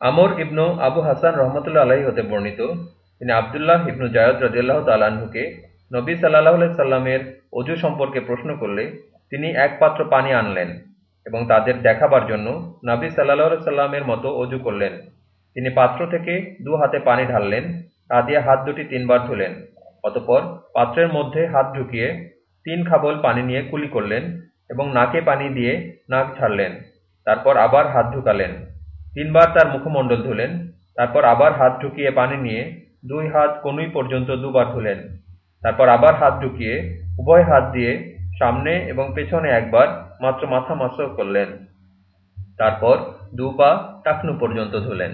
আমর ইবনু আবু হাসান রহমতুল্লাহ আলাহি হতে বর্ণিত। তিনি আবদুল্লাহ ইবনু জায়দ রাজিয়াল্লাহ তালাহুকে নবী সাল্লাহ সাল্লামের অজু সম্পর্কে প্রশ্ন করলে তিনি এক পাত্র পানি আনলেন এবং তাদের দেখাবার জন্য নবী সাল্লাহ সাল্লামের মতো অজু করলেন। তিনি পাত্র থেকে দু হাতে পানি ঢাললেন, তা দিয়ে হাত দুটি তিনবার ধুলেন, অতপর পাত্রের মধ্যে হাত ঢুকিয়ে তিন খাবল পানি নিয়ে কুলি করলেন এবং নাকে পানি দিয়ে নাক ছাড়লেন তারপর আবার হাত ঢুকালেন। তিনবার তার মুখমণ্ডল ধুলেন, তারপর আবার হাত ঢুকিয়ে পানি নিয়ে দুই হাত কনুই পর্যন্ত দুবার ধুলেন, তারপর আবার হাত ঢুকিয়ে উভয় হাত দিয়ে সামনে এবং পেছনে একবার মাত্র মাথা মাছ করলেন, তারপর দু পা টাকনু পর্যন্ত ধুলেন।